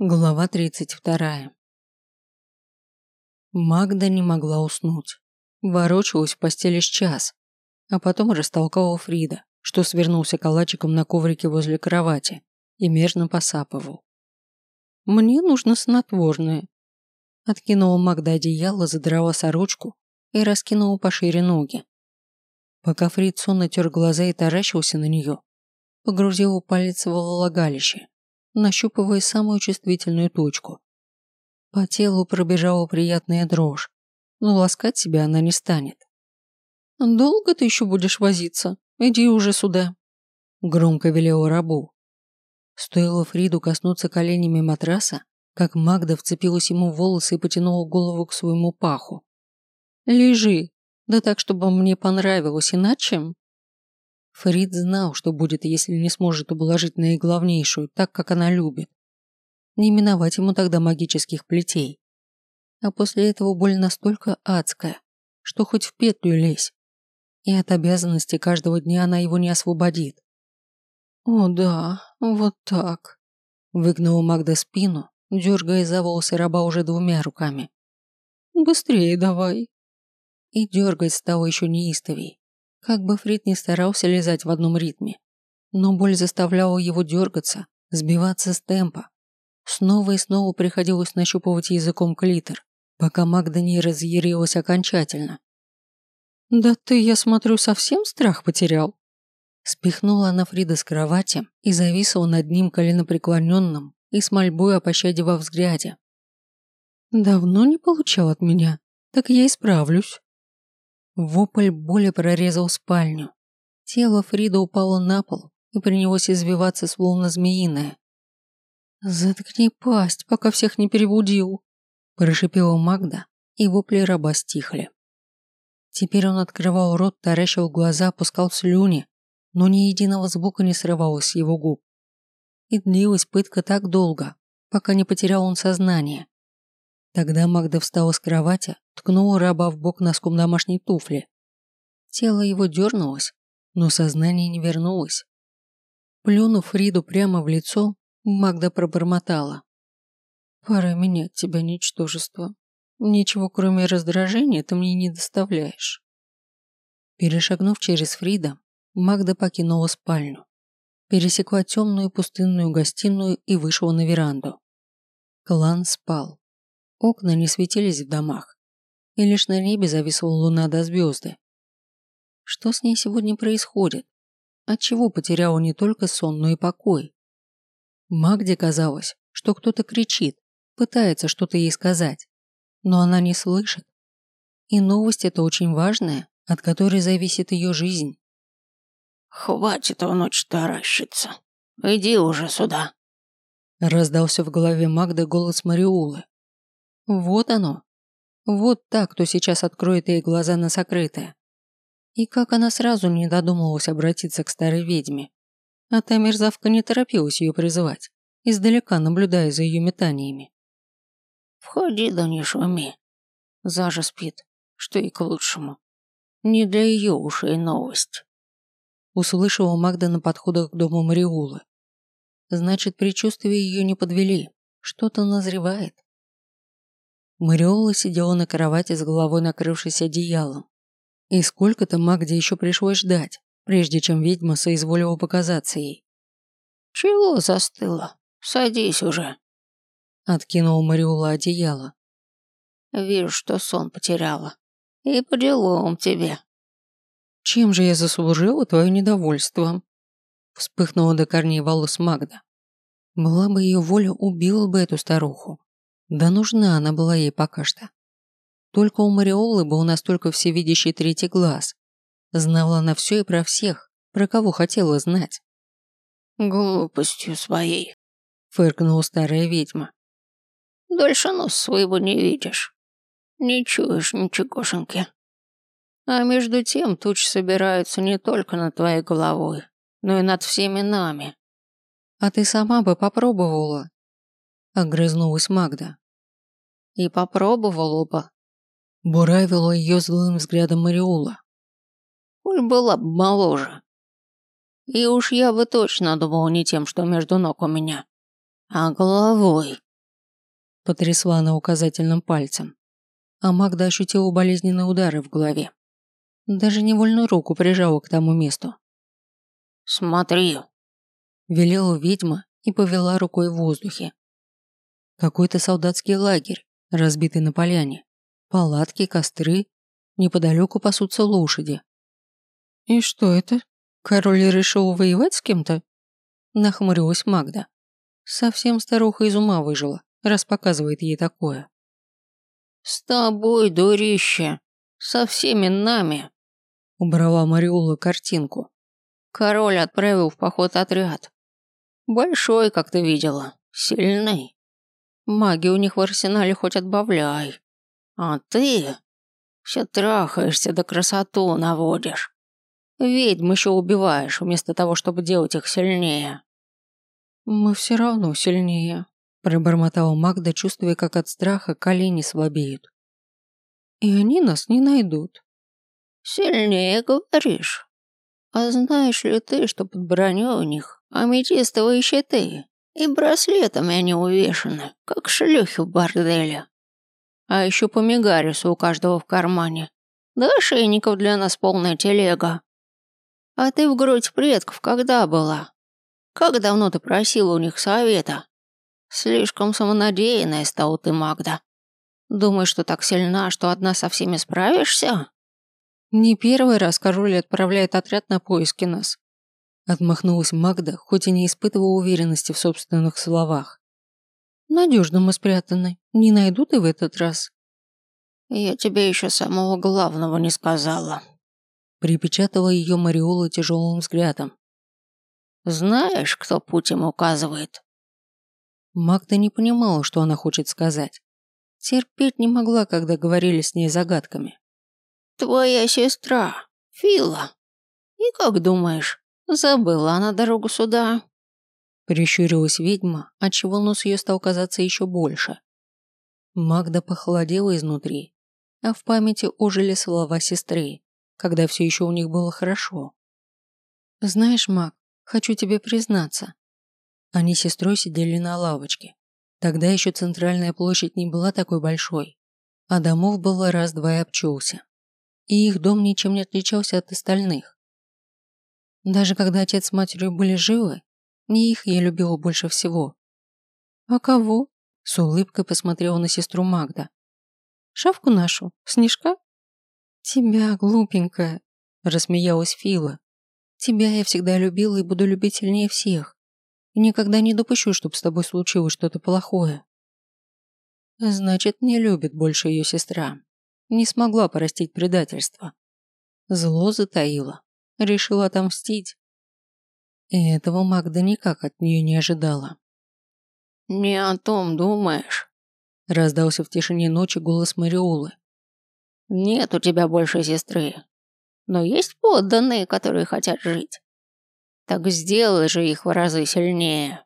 Глава 32. Магда не могла уснуть. Ворочалась в постели с час, а потом растолкала Фрида, что свернулся калачиком на коврике возле кровати и мерно посапывал. «Мне нужно снотворное». Откинула Магда одеяло, задрала сорочку и раскинула пошире ноги. Пока Фрид сонно тер глаза и таращился на нее, погрузила палец во влагалище нащупывая самую чувствительную точку. По телу пробежала приятная дрожь, но ласкать себя она не станет. «Долго ты еще будешь возиться? Иди уже сюда!» Громко велела рабу. Стоило Фриду коснуться коленями матраса, как Магда вцепилась ему в волосы и потянула голову к своему паху. «Лежи, да так, чтобы мне понравилось, иначе...» Фрид знал, что будет, если не сможет ублажить наиглавнейшую, так, как она любит. Не миновать ему тогда магических плетей. А после этого боль настолько адская, что хоть в петлю лезь. И от обязанности каждого дня она его не освободит. «О да, вот так», – выгнула Магда спину, дергая за волосы раба уже двумя руками. «Быстрее давай». И дергать стало еще неистовей. Как бы Фрид не старался лизать в одном ритме, но боль заставляла его дергаться, сбиваться с темпа. Снова и снова приходилось нащупывать языком клитор, пока Магда не разъярилась окончательно. «Да ты, я смотрю, совсем страх потерял?» Спихнула она Фрида с кровати и зависла над ним коленопреклоненным и с мольбой о пощаде во взгляде. «Давно не получал от меня, так я исправлюсь». Вопль боли прорезал спальню. Тело Фрида упало на пол и принялось извиваться, словно змеиное. «Заткни пасть, пока всех не перебудил», – прошипела Магда, и вопли раба стихли. Теперь он открывал рот, таращил глаза, пускал слюни, но ни единого звука не срывалось с его губ. И длилась пытка так долго, пока не потерял он сознание. Тогда Магда встала с кровати, ткнула раба в бок носком домашней туфли. Тело его дернулось, но сознание не вернулось. Плюнув Фриду прямо в лицо, Магда пробормотала. «Пора менять тебя, ничтожество. Ничего, кроме раздражения, ты мне не доставляешь». Перешагнув через Фрида, Магда покинула спальню, пересекла темную пустынную гостиную и вышла на веранду. Клан спал. Окна не светились в домах, и лишь на небе зависла луна до звезды. Что с ней сегодня происходит? Отчего потеряла не только сон, но и покой? Магде казалось, что кто-то кричит, пытается что-то ей сказать, но она не слышит. И новость эта очень важная, от которой зависит ее жизнь. «Хватит в ночь таращиться. Иди уже сюда!» Раздался в голове Магды голос Мариулы. Вот оно. Вот так, кто сейчас откроет ей глаза на сокрытое. И как она сразу не додумалась обратиться к старой ведьме. А та мерзавка не торопилась ее призывать, издалека наблюдая за ее метаниями. «Входи, да не шуми. Зажа спит, что и к лучшему. Не для ее ушей новость». Услышала Магда на подходах к дому Мариулы. Значит, предчувствия ее не подвели. Что-то назревает. Мариола сидела на кровати с головой накрывшись одеялом. И сколько-то Магде еще пришлось ждать, прежде чем ведьма соизволила показаться ей. «Чего застыла? Садись уже!» Откинула Мариола одеяло. «Вижу, что сон потеряла. И по делам тебе». «Чем же я заслужила твое недовольство?» Вспыхнула до корней волос Магда. Была бы ее воля, убила бы эту старуху. Да нужна она была ей пока что. Только у Мариолы был настолько всевидящий третий глаз. Знала она все и про всех, про кого хотела знать. «Глупостью своей», — фыркнула старая ведьма. «Дальше нос своего не видишь. Не чуешь ничегошеньки. А между тем тучи собираются не только над твоей головой, но и над всеми нами». «А ты сама бы попробовала», — огрызнулась Магда и попробовала бы. Буравила ее злым взглядом Мариула. Коль была бы моложе. И уж я бы точно думал не тем, что между ног у меня, а головой. потрясла на указательным пальцем. А Магда ощутила болезненные удары в голове. Даже невольную руку прижала к тому месту. «Смотри!» Велела ведьма и повела рукой в воздухе. Какой-то солдатский лагерь, разбитый на поляне. Палатки, костры. Неподалеку пасутся лошади. «И что это? Король решил воевать с кем-то?» Нахмурилась Магда. Совсем старуха из ума выжила, раз показывает ей такое. «С тобой, дурище! Со всеми нами!» Убрала Мариула картинку. Король отправил в поход отряд. Большой, как ты видела, сильный. Маги у них в арсенале хоть отбавляй. А ты все трахаешься да красоту наводишь. Ведьм еще убиваешь, вместо того, чтобы делать их сильнее. Мы все равно сильнее, пробормотала Магда, чувствуя, как от страха колени слабеют. И они нас не найдут. Сильнее, говоришь? А знаешь ли ты, что под броней у них аметистовые щиты, и браслетами они увешаны, как шлюхи в борделе? А еще по мегарису у каждого в кармане. Да ошейников для нас полная телега. А ты в грудь предков когда была? Как давно ты просила у них совета? Слишком самонадеянная стала ты, Магда. Думаешь, что так сильна, что одна со всеми справишься? Не первый раз король отправляет отряд на поиски нас. Отмахнулась Магда, хоть и не испытывала уверенности в собственных словах. Надежно мы спрятаны. Не найдут и в этот раз. Я тебе еще самого главного не сказала. Припечатала ее Мариола тяжелым взглядом. Знаешь, кто путь им указывает? Магда не понимала, что она хочет сказать. Терпеть не могла, когда говорили с ней загадками. Твоя сестра, Фила. И как думаешь, забыла она дорогу сюда?» Прищурилась ведьма, отчего нос ее стал казаться еще больше. Магда похолодела изнутри, а в памяти ожили слова сестры, когда все еще у них было хорошо. «Знаешь, Маг, хочу тебе признаться». Они с сестрой сидели на лавочке. Тогда еще центральная площадь не была такой большой, а домов было раз-два и обчелся и их дом ничем не отличался от остальных. Даже когда отец с матерью были живы, не их я любила больше всего. «А кого?» – с улыбкой посмотрела на сестру Магда. «Шавку нашу? Снежка?» «Тебя, глупенькая», – рассмеялась Фила. «Тебя я всегда любила и буду любить сильнее всех. И никогда не допущу, чтобы с тобой случилось что-то плохое». Значит, не любит больше ее сестра. Не смогла простить предательство. Зло затаила. Решила отомстить. И этого Магда никак от нее не ожидала. «Не о том думаешь», – раздался в тишине ночи голос Мариолы. «Нет у тебя больше сестры, но есть подданные, которые хотят жить. Так сделай же их в разы сильнее».